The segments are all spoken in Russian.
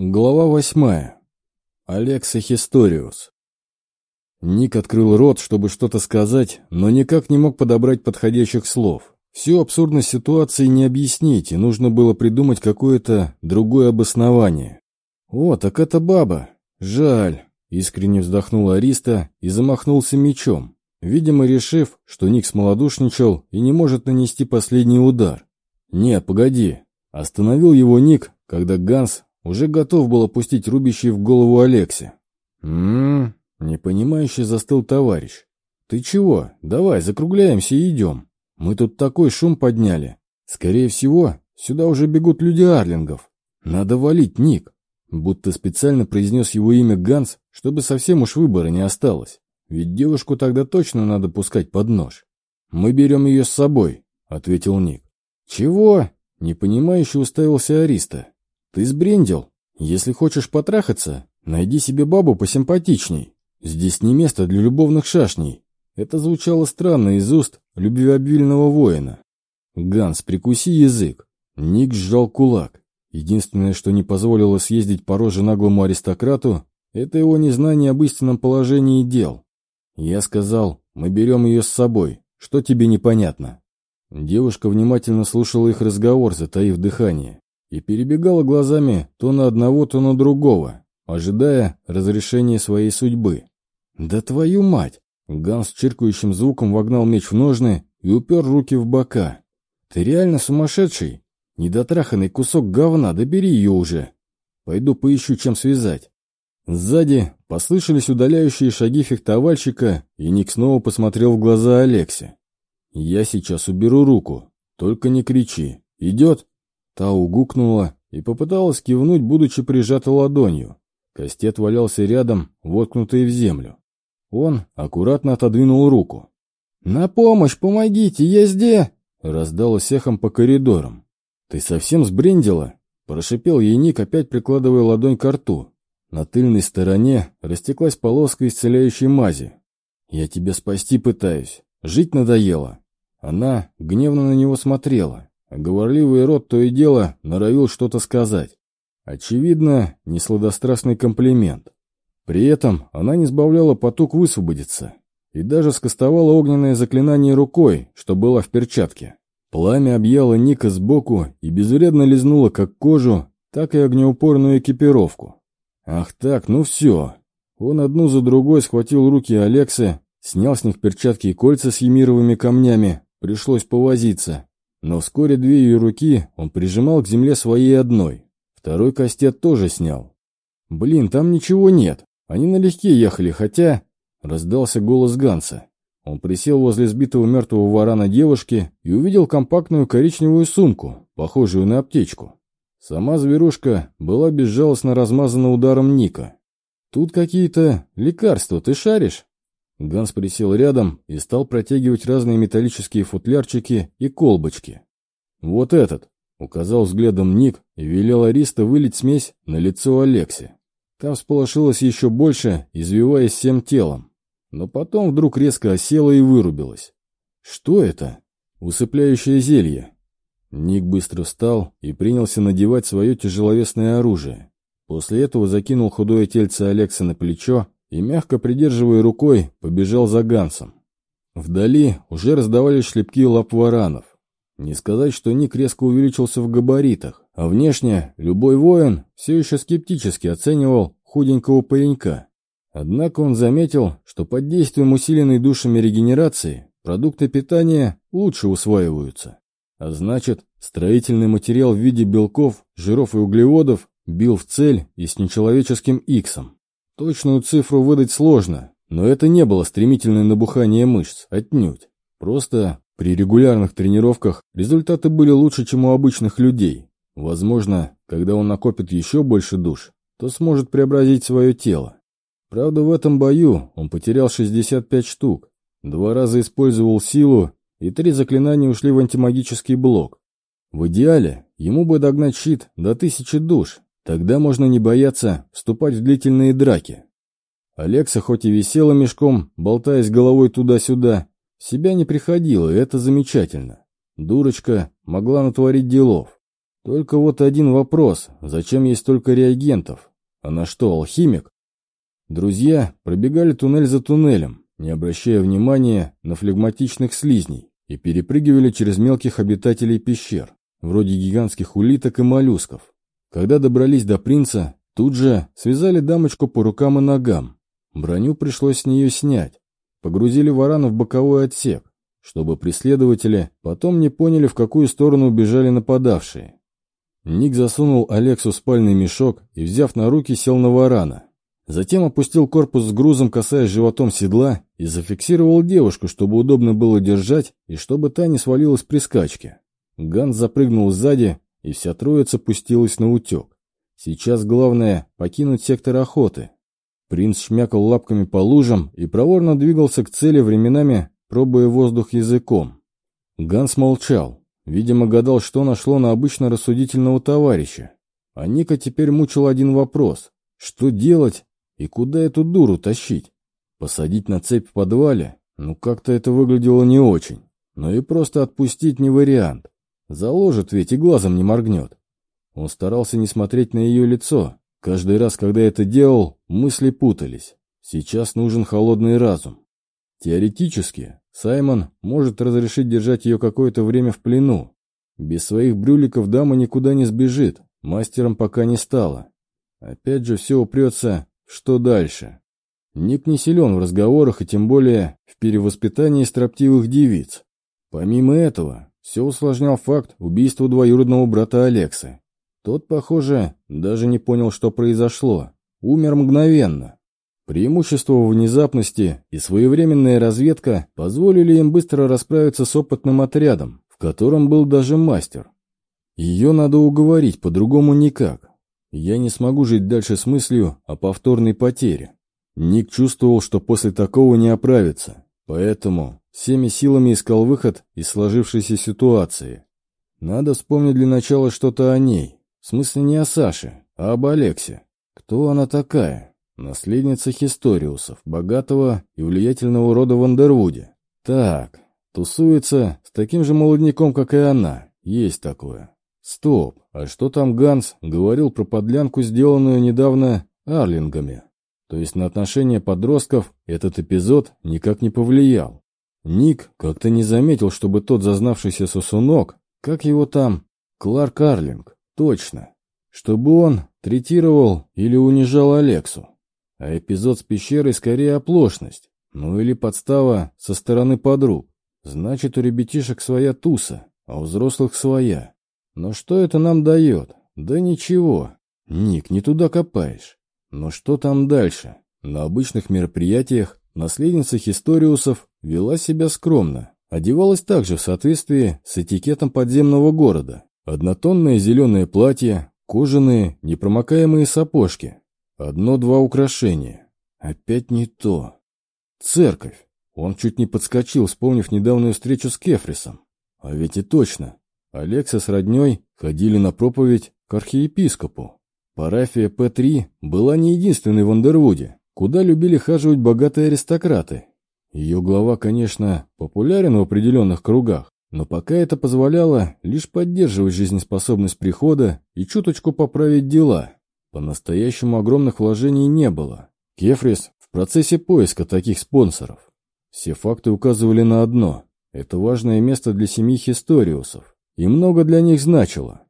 Глава восьмая. Алекса Хисториус. Ник открыл рот, чтобы что-то сказать, но никак не мог подобрать подходящих слов. Всю абсурдность ситуации не объяснить, и нужно было придумать какое-то другое обоснование. «О, так это баба! Жаль!» — искренне вздохнул Ариста и замахнулся мечом, видимо, решив, что Ник смолодушничал и не может нанести последний удар. «Нет, погоди!» Остановил его Ник, когда Ганс уже готов был опустить рубящий в голову Алексе. «М-м-м», непонимающе застыл товарищ. «Ты чего? Давай, закругляемся и идем. Мы тут такой шум подняли. Скорее всего, сюда уже бегут люди Арлингов. Надо валить, Ник». Будто специально произнес его имя Ганс, чтобы совсем уж выбора не осталось. Ведь девушку тогда точно надо пускать под нож. «Мы берем ее с собой», — ответил Ник. «Чего?» — непонимающе уставился Ариста. «Ты сбрендил? Если хочешь потрахаться, найди себе бабу посимпатичней. Здесь не место для любовных шашней». Это звучало странно из уст любвеобильного воина. «Ганс, прикуси язык». Ник сжал кулак. Единственное, что не позволило съездить по роже наглому аристократу, это его незнание об истинном положении дел. Я сказал, мы берем ее с собой. Что тебе непонятно? Девушка внимательно слушала их разговор, затаив дыхание и перебегала глазами то на одного, то на другого, ожидая разрешения своей судьбы. «Да твою мать!» Ганс чиркающим звуком вогнал меч в ножны и упер руки в бока. «Ты реально сумасшедший? Недотраханный кусок говна, добери ее уже! Пойду поищу, чем связать». Сзади послышались удаляющие шаги фехтовальщика, и Ник снова посмотрел в глаза Алексе. «Я сейчас уберу руку, только не кричи. Идет?» Та угукнула и попыталась кивнуть, будучи прижата ладонью. Кастет валялся рядом, воткнутый в землю. Он аккуратно отодвинул руку. «На помощь, помогите, я здесь!» раздалось эхом по коридорам. «Ты совсем сбрендила?» Прошипел ей Ник, опять прикладывая ладонь к рту. На тыльной стороне растеклась полоска исцеляющей мази. «Я тебя спасти пытаюсь. Жить надоело». Она гневно на него смотрела. Говорливый рот то и дело норовил что-то сказать. Очевидно, несладострастный комплимент. При этом она не сбавляла поток высвободиться и даже скостовала огненное заклинание рукой, что было в перчатке. Пламя объяло Ника сбоку и безвредно лизнуло как кожу, так и огнеупорную экипировку. Ах так, ну все. Он одну за другой схватил руки Алексы, снял с них перчатки и кольца с емировыми камнями, пришлось повозиться, но вскоре две ее руки он прижимал к земле своей одной. Второй кастет тоже снял. «Блин, там ничего нет. Они налегке ехали, хотя...» Раздался голос Ганса. Он присел возле сбитого мертвого варана девушки и увидел компактную коричневую сумку, похожую на аптечку. Сама зверушка была безжалостно размазана ударом Ника. «Тут какие-то лекарства, ты шаришь?» Ганс присел рядом и стал протягивать разные металлические футлярчики и колбочки. «Вот этот!» — указал взглядом Ник и велел Ариста вылить смесь на лицо Алекси. Там всполошилось еще больше, извиваясь всем телом. Но потом вдруг резко осела и вырубилась. «Что это?» «Усыпляющее зелье». Ник быстро встал и принялся надевать свое тяжеловесное оружие. После этого закинул худое тельце Алекса на плечо и, мягко придерживая рукой, побежал за Гансом. Вдали уже раздавались шлепки лап варанов. Не сказать, что Ник резко увеличился в габаритах, а внешне любой воин все еще скептически оценивал худенького паренька. Однако он заметил, что под действием усиленной душами регенерации продукты питания лучше усваиваются. А значит, строительный материал в виде белков, жиров и углеводов бил в цель и с нечеловеческим иксом. Точную цифру выдать сложно, но это не было стремительное набухание мышц, отнюдь. Просто при регулярных тренировках результаты были лучше, чем у обычных людей. Возможно, когда он накопит еще больше душ, то сможет преобразить свое тело. Правда, в этом бою он потерял 65 штук, два раза использовал силу, и три заклинания ушли в антимагический блок. В идеале ему бы догнать щит до тысячи душ, Тогда можно не бояться вступать в длительные драки. Алекса хоть и висела мешком, болтаясь головой туда-сюда, себя не приходила, и это замечательно. Дурочка могла натворить делов. Только вот один вопрос. Зачем есть столько реагентов? Она что, алхимик? Друзья пробегали туннель за туннелем, не обращая внимания на флегматичных слизней, и перепрыгивали через мелких обитателей пещер, вроде гигантских улиток и моллюсков. Когда добрались до принца, тут же связали дамочку по рукам и ногам. Броню пришлось с нее снять. Погрузили варана в боковой отсек, чтобы преследователи потом не поняли, в какую сторону убежали нападавшие. Ник засунул Алексу спальный мешок и, взяв на руки, сел на варана. Затем опустил корпус с грузом, касаясь животом седла, и зафиксировал девушку, чтобы удобно было держать и чтобы та не свалилась при скачке. Ганс запрыгнул сзади, и вся троица пустилась на утек. Сейчас главное — покинуть сектор охоты. Принц шмякал лапками по лужам и проворно двигался к цели, временами пробуя воздух языком. Ганс молчал. Видимо, гадал, что нашло на обычно рассудительного товарища. А Ника теперь мучил один вопрос. Что делать и куда эту дуру тащить? Посадить на цепь в подвале? Ну, как-то это выглядело не очень. Но и просто отпустить не вариант. Заложит ведь и глазом не моргнет. Он старался не смотреть на ее лицо. Каждый раз, когда это делал, мысли путались. Сейчас нужен холодный разум. Теоретически, Саймон может разрешить держать ее какое-то время в плену. Без своих брюликов дама никуда не сбежит, мастером пока не стала. Опять же все упрется, что дальше. Ник не силен в разговорах и тем более в перевоспитании строптивых девиц. Помимо этого, все усложнял факт убийства двоюродного брата Алексы. Тот, похоже, даже не понял, что произошло. Умер мгновенно. Преимущество внезапности и своевременная разведка позволили им быстро расправиться с опытным отрядом, в котором был даже мастер. Ее надо уговорить, по-другому никак. Я не смогу жить дальше с мыслью о повторной потере. Ник чувствовал, что после такого не оправится, поэтому всеми силами искал выход из сложившейся ситуации. Надо вспомнить для начала что-то о ней. В смысле не о Саше, а об Алексе. Кто она такая? Наследница Хисториусов, богатого и влиятельного рода в Андервуде. Так, тусуется с таким же молодняком, как и она. Есть такое. Стоп, а что там Ганс говорил про подлянку, сделанную недавно Арлингами? То есть на отношения подростков этот эпизод никак не повлиял. Ник как-то не заметил, чтобы тот зазнавшийся сосунок, как его там, Кларк Арлинг, точно, чтобы он третировал или унижал Алексу. А эпизод с пещерой скорее оплошность. Ну или подстава со стороны подруг. Значит, у ребятишек своя туса, а у взрослых своя. Но что это нам дает? Да ничего. Ник, не туда копаешь. Но что там дальше? На обычных мероприятиях наследница Хисториусов вела себя скромно. Одевалась также в соответствии с этикетом подземного города. Однотонное зеленое платье, кожаные непромокаемые сапожки, Одно-два украшения. Опять не то. Церковь. Он чуть не подскочил, вспомнив недавнюю встречу с Кефрисом. А ведь и точно. Алекса с родней ходили на проповедь к архиепископу. Парафия П-3 была не единственной в Андервуде, куда любили хаживать богатые аристократы. Ее глава, конечно, популярен в определенных кругах, но пока это позволяло лишь поддерживать жизнеспособность прихода и чуточку поправить дела. По-настоящему огромных вложений не было. Кефрис в процессе поиска таких спонсоров. Все факты указывали на одно. Это важное место для семьи Хисториусов. И много для них значило.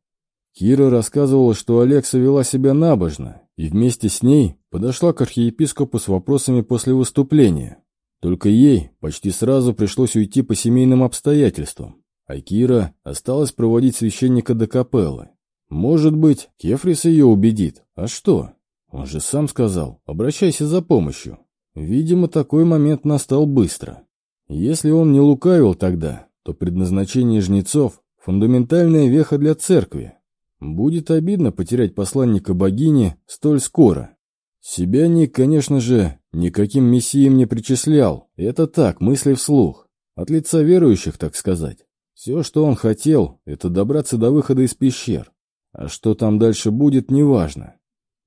Кира рассказывала, что Алекса вела себя набожно, и вместе с ней подошла к архиепископу с вопросами после выступления. Только ей почти сразу пришлось уйти по семейным обстоятельствам, а Кира осталась проводить священника до капеллы. Может быть, Кефрис ее убедит. А что? Он же сам сказал, обращайся за помощью. Видимо, такой момент настал быстро. Если он не лукавил тогда, то предназначение жнецов – фундаментальная веха для церкви. Будет обидно потерять посланника богини столь скоро. Себя Ник, конечно же, никаким мессием не причислял. Это так, мысли вслух. От лица верующих, так сказать. Все, что он хотел, это добраться до выхода из пещер. А что там дальше будет, неважно.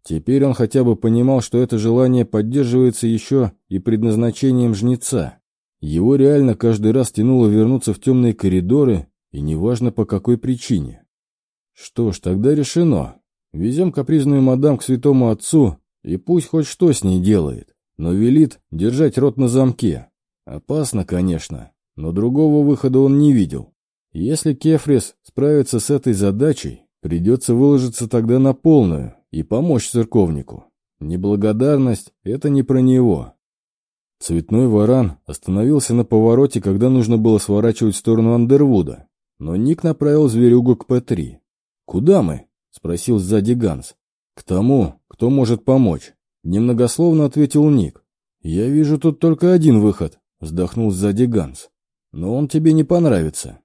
Теперь он хотя бы понимал, что это желание поддерживается еще и предназначением жнеца. Его реально каждый раз тянуло вернуться в темные коридоры, и неважно по какой причине. Что ж, тогда решено. Везем капризную мадам к святому отцу, и пусть хоть что с ней делает, но велит держать рот на замке. Опасно, конечно, но другого выхода он не видел. Если Кефрис справится с этой задачей, придется выложиться тогда на полную и помочь церковнику. Неблагодарность — это не про него. Цветной варан остановился на повороте, когда нужно было сворачивать в сторону Андервуда, но Ник направил зверюгу к П-3. «Куда мы?» — спросил сзади Ганс. «К тому, кто может помочь», — немногословно ответил Ник. «Я вижу тут только один выход», — вздохнул сзади Ганс. «Но он тебе не понравится».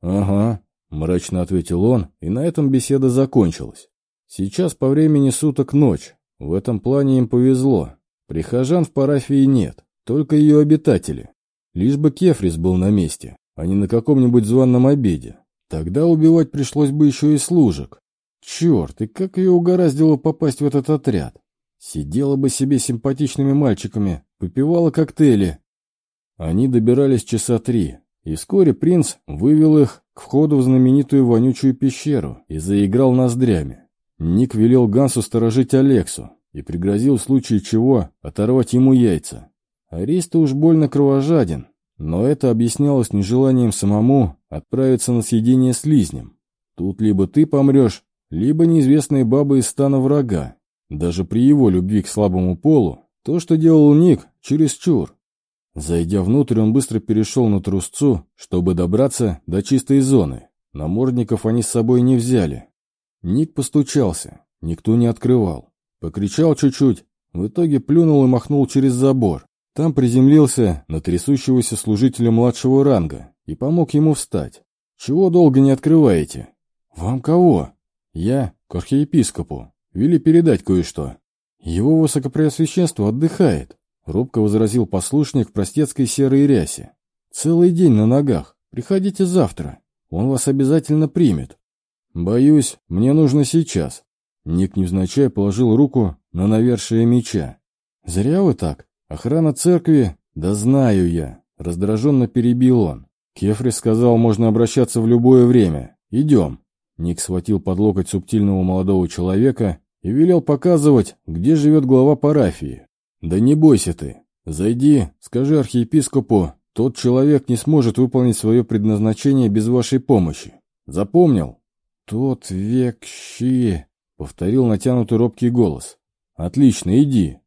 «Ага», — мрачно ответил он, и на этом беседа закончилась. «Сейчас по времени суток ночь. В этом плане им повезло. Прихожан в парафии нет, только ее обитатели. Лишь бы Кефрис был на месте, а не на каком-нибудь званном обеде. Тогда убивать пришлось бы еще и служек. Черт, и как ее угораздило попасть в этот отряд? Сидела бы себе симпатичными мальчиками, попивала коктейли. Они добирались часа три, и вскоре принц вывел их к входу в знаменитую вонючую пещеру и заиграл ноздрями. Ник велел Гансу сторожить Алексу и пригрозил в случае чего оторвать ему яйца. Ариста уж больно кровожаден, но это объяснялось нежеланием самому отправиться на съедение слизнем. Тут либо ты помрешь, либо неизвестные бабы из стана врага. Даже при его любви к слабому полу, то, что делал Ник, чересчур. Зайдя внутрь, он быстро перешел на трусцу, чтобы добраться до чистой зоны. Намордников они с собой не взяли. Ник постучался, никто не открывал. Покричал чуть-чуть, в итоге плюнул и махнул через забор. Там приземлился на трясущегося служителя младшего ранга и помог ему встать. «Чего долго не открываете?» «Вам кого?» «Я к архиепископу. Вели передать кое-что». «Его высокопреосвященство отдыхает», — робко возразил послушник в простецкой серой рясе. «Целый день на ногах. Приходите завтра. Он вас обязательно примет». «Боюсь, мне нужно сейчас». Ник невзначай положил руку на навершие меча. «Зря вы так. Охрана церкви? Да знаю я». Раздраженно перебил он. Кефрис сказал, можно обращаться в любое время. Идем. Ник схватил под локоть субтильного молодого человека и велел показывать, где живет глава парафии. «Да не бойся ты. Зайди, скажи архиепископу, тот человек не сможет выполнить свое предназначение без вашей помощи. Запомнил?» «Тот век щи», — повторил натянутый робкий голос. «Отлично, иди».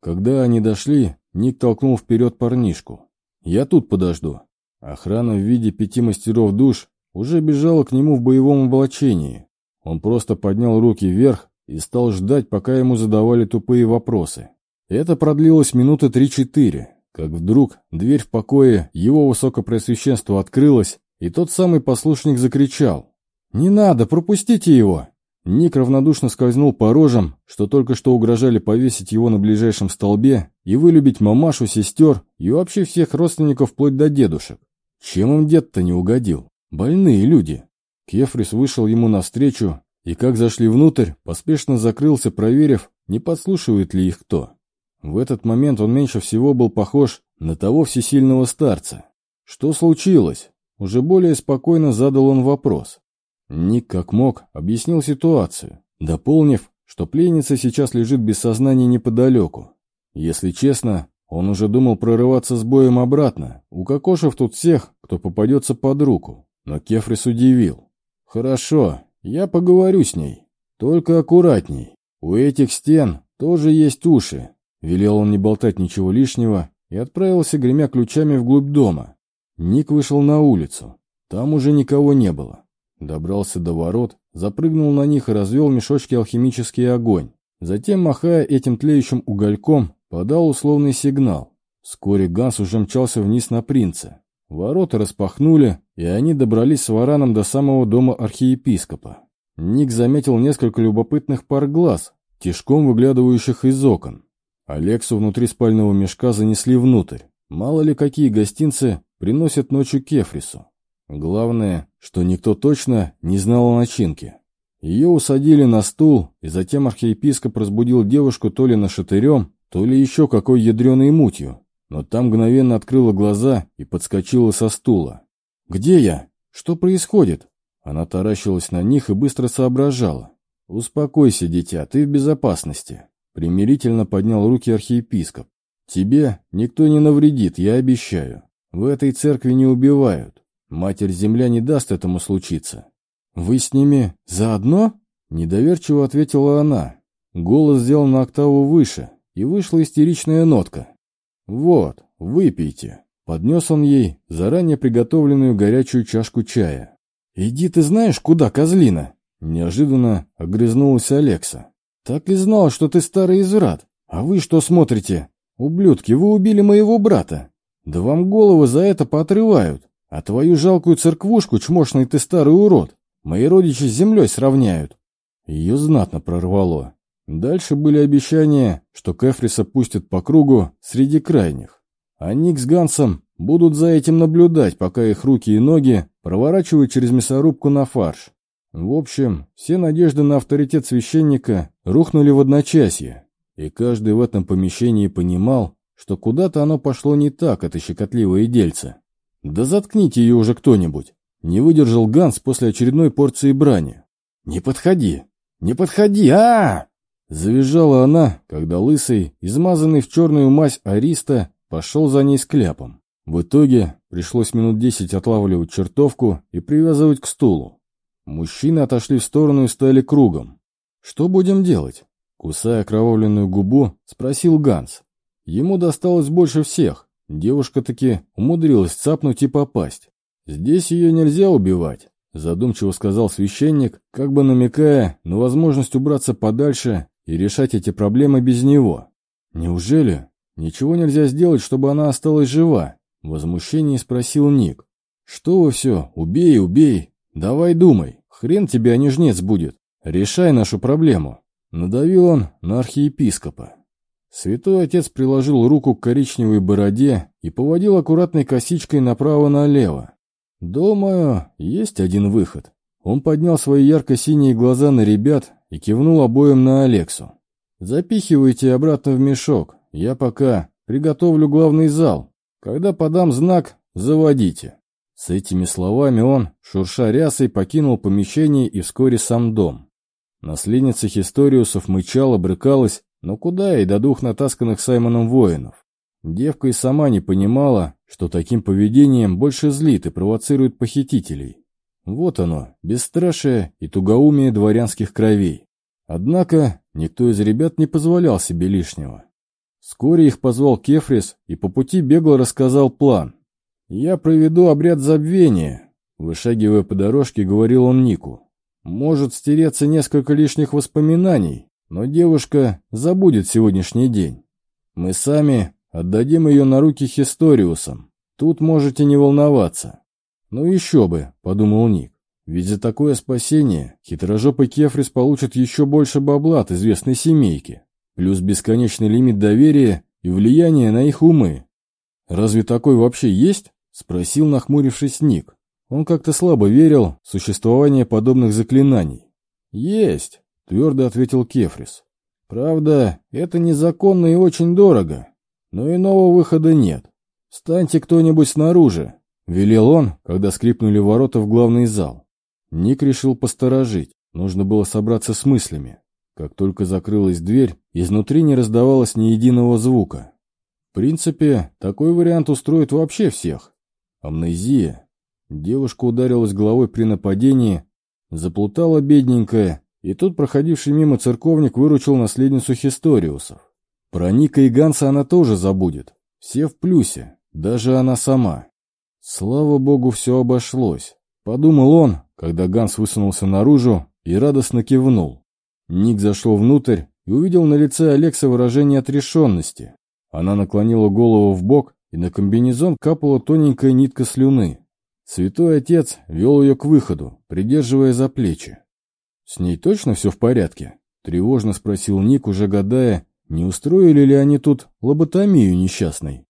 Когда они дошли, Ник толкнул вперед парнишку. «Я тут подожду». Охрана в виде пяти мастеров душ уже бежала к нему в боевом облачении. Он просто поднял руки вверх и стал ждать, пока ему задавали тупые вопросы. Это продлилось минуты три-четыре, как вдруг дверь в покое его высокопреосвященства открылась, и тот самый послушник закричал. «Не надо, пропустите его!» Ник равнодушно скользнул по рожам, что только что угрожали повесить его на ближайшем столбе и вылюбить мамашу, сестер и вообще всех родственников вплоть до дедушек. Чем им дед-то не угодил? Больные люди. Кефрис вышел ему навстречу, и как зашли внутрь, поспешно закрылся, проверив, не подслушивает ли их кто. В этот момент он меньше всего был похож на того всесильного старца. Что случилось? Уже более спокойно задал он вопрос. Ник как мог объяснил ситуацию, дополнив, что пленница сейчас лежит без сознания неподалеку. Если честно, он уже думал прорываться с боем обратно, укокошив тут всех, кто попадется под руку. Но Кефрис удивил. «Хорошо, я поговорю с ней. Только аккуратней. У этих стен тоже есть уши». Велел он не болтать ничего лишнего и отправился, гремя ключами, вглубь дома. Ник вышел на улицу. Там уже никого не было. Добрался до ворот, запрыгнул на них и развел мешочки алхимический огонь. Затем, махая этим тлеющим угольком, подал условный сигнал. Вскоре Ганс уже мчался вниз на принца. Ворота распахнули, и они добрались с вараном до самого дома архиепископа. Ник заметил несколько любопытных пар глаз, тишком выглядывающих из окон. Алексу внутри спального мешка занесли внутрь. Мало ли какие гостинцы приносят ночью Кефрису. Главное, что никто точно не знал о начинке. Ее усадили на стул, и затем архиепископ разбудил девушку то ли нашатырем, то ли еще какой ядреной мутью. Но там мгновенно открыла глаза и подскочила со стула. «Где я? Что происходит?» Она таращилась на них и быстро соображала. «Успокойся, дитя, ты в безопасности», — примирительно поднял руки архиепископ. «Тебе никто не навредит, я обещаю. В этой церкви не убивают. Матерь-Земля не даст этому случиться». «Вы с ними заодно?» — недоверчиво ответила она. Голос сделал на октаву выше, и вышла истеричная нотка. «Вот, выпейте», — поднес он ей заранее приготовленную горячую чашку чая. «Иди ты знаешь, куда, козлина?» Неожиданно огрызнулась Алекса. «Так и знал, что ты старый изврат. А вы что смотрите? Ублюдки, вы убили моего брата. Да вам голову за это поотрывают. А твою жалкую церквушку, чмошный ты старый урод, мои родичи с землей сравняют». Ее знатно прорвало. Дальше были обещания, что Кефриса пустят по кругу среди крайних. А Ник с Гансом будут за этим наблюдать, пока их руки и ноги проворачивают через мясорубку на фарш. В общем, все надежды на авторитет священника рухнули в одночасье, и каждый в этом помещении понимал, что куда-то оно пошло не так, это щекотливое дельце. «Да заткните ее уже кто-нибудь!» Не выдержал Ганс после очередной порции брани. «Не подходи! Не подходи! а, -а, -а Завизжала она, когда лысый, измазанный в черную мазь Ариста, пошел за ней с кляпом. В итоге пришлось минут десять отлавливать чертовку и привязывать к стулу. Мужчины отошли в сторону и стали кругом. «Что будем делать?» Кусая окровавленную губу, спросил Ганс. Ему досталось больше всех. Девушка таки умудрилась цапнуть и попасть. «Здесь ее нельзя убивать», — задумчиво сказал священник, как бы намекая на возможность убраться подальше и решать эти проблемы без него. «Неужели ничего нельзя сделать, чтобы она осталась жива?» — в возмущении спросил Ник. «Что вы все, убей, убей, «Давай думай, хрен тебе, а не жнец будет. Решай нашу проблему». Надавил он на архиепископа. Святой отец приложил руку к коричневой бороде и поводил аккуратной косичкой направо-налево. «Думаю, есть один выход». Он поднял свои ярко-синие глаза на ребят и кивнул обоим на Алексу. «Запихивайте обратно в мешок. Я пока приготовлю главный зал. Когда подам знак, заводите». С этими словами он, шурша рясой, покинул помещение и вскоре сам дом. Наследница Хисториусов мычала, брыкалась, но куда и до двух натасканных Саймоном воинов. Девка и сама не понимала, что таким поведением больше злит и провоцирует похитителей. Вот оно, бесстрашие и тугоумие дворянских кровей. Однако никто из ребят не позволял себе лишнего. Вскоре их позвал Кефрис и по пути бегло рассказал план. «Я проведу обряд забвения», — вышагивая по дорожке, говорил он Нику. «Может стереться несколько лишних воспоминаний, но девушка забудет сегодняшний день. Мы сами отдадим ее на руки Хисториусам. Тут можете не волноваться». «Ну еще бы», — подумал Ник. «Ведь за такое спасение хитрожопый Кефрис получит еще больше бабла от известной семейки, плюс бесконечный лимит доверия и влияния на их умы. Разве такой вообще есть?» — спросил, нахмурившись Ник. Он как-то слабо верил в существование подобных заклинаний. «Есть», — твердо ответил Кефрис. «Правда, это незаконно и очень дорого, но иного выхода нет. Встаньте кто-нибудь снаружи», — велел он, когда скрипнули ворота в главный зал. Ник решил посторожить, нужно было собраться с мыслями. Как только закрылась дверь, изнутри не раздавалось ни единого звука. В принципе, такой вариант устроит вообще всех. Амнезия. Девушка ударилась головой при нападении, заплутала бедненькая, и тут проходивший мимо церковник выручил наследницу Хисториусов. Про Ника и Ганса она тоже забудет. Все в плюсе, даже она сама. Слава богу, все обошлось. Подумал он, когда Ганс высунулся наружу и радостно кивнул. Ник зашел внутрь и увидел на лице Алекса выражение отрешенности. Она наклонила голову в бок и на комбинезон капала тоненькая нитка слюны. Святой отец вел ее к выходу, придерживая за плечи. «С ней точно все в порядке?» — тревожно спросил Ник, уже гадая, не устроили ли они тут лоботомию несчастной.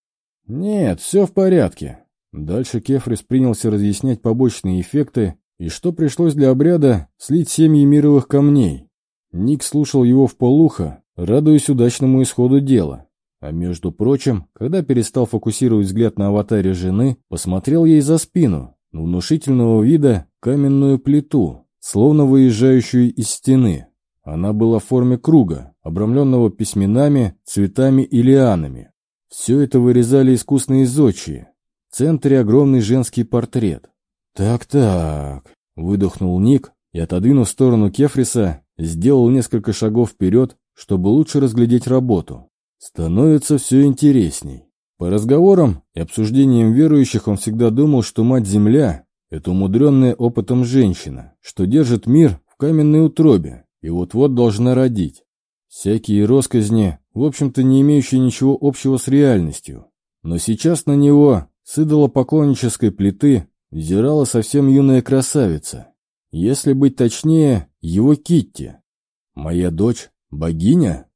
«Нет, все в порядке». Дальше Кефрис принялся разъяснять побочные эффекты и что пришлось для обряда слить семьи мировых камней. Ник слушал его в полухо, радуясь удачному исходу дела. А между прочим, когда перестал фокусировать взгляд на аватаре жены, посмотрел ей за спину, на внушительного вида каменную плиту, словно выезжающую из стены. Она была в форме круга, обрамленного письменами, цветами и лианами. Все это вырезали искусные зодчие. В центре огромный женский портрет. «Так-так», — выдохнул Ник и, отодвинув в сторону Кефриса, сделал несколько шагов вперед, чтобы лучше разглядеть работу. Становится все интересней. По разговорам и обсуждениям верующих он всегда думал, что Мать-Земля — это умудренная опытом женщина, что держит мир в каменной утробе и вот-вот должна родить. Всякие росказни, в общем-то не имеющие ничего общего с реальностью. Но сейчас на него, с идолопоклоннической плиты, взирала совсем юная красавица. Если быть точнее, его Китти. «Моя дочь — богиня?»